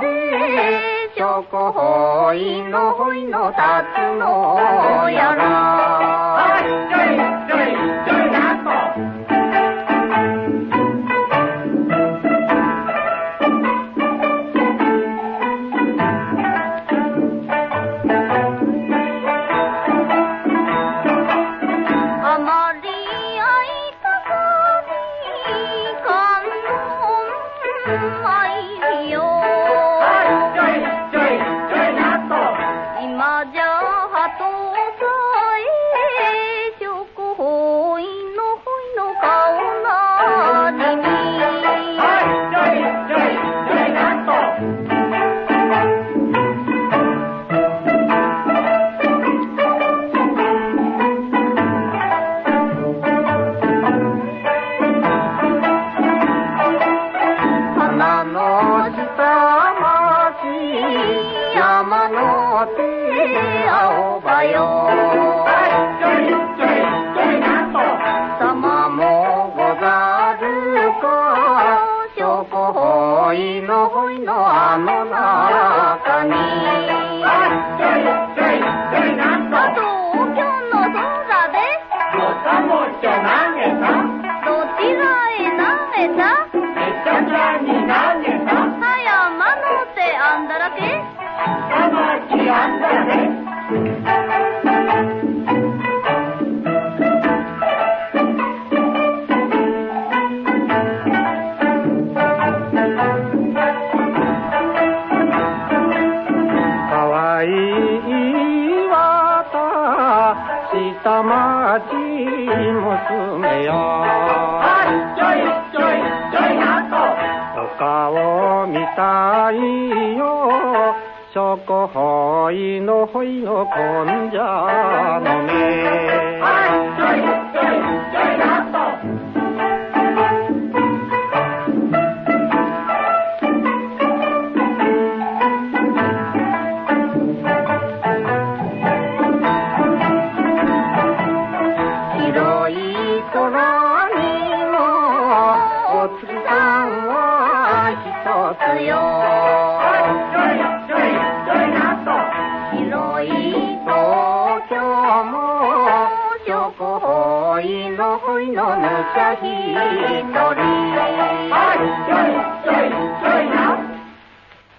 で証拠ほいのほいの立つのやら。の手青葉よ。様もござるか証拠ほいのほいのあの中に。たよ証拠ほいのほいのこんじゃのね広い空にもお月さんは一つよい東京も諸行いのほいのぬゃひとり。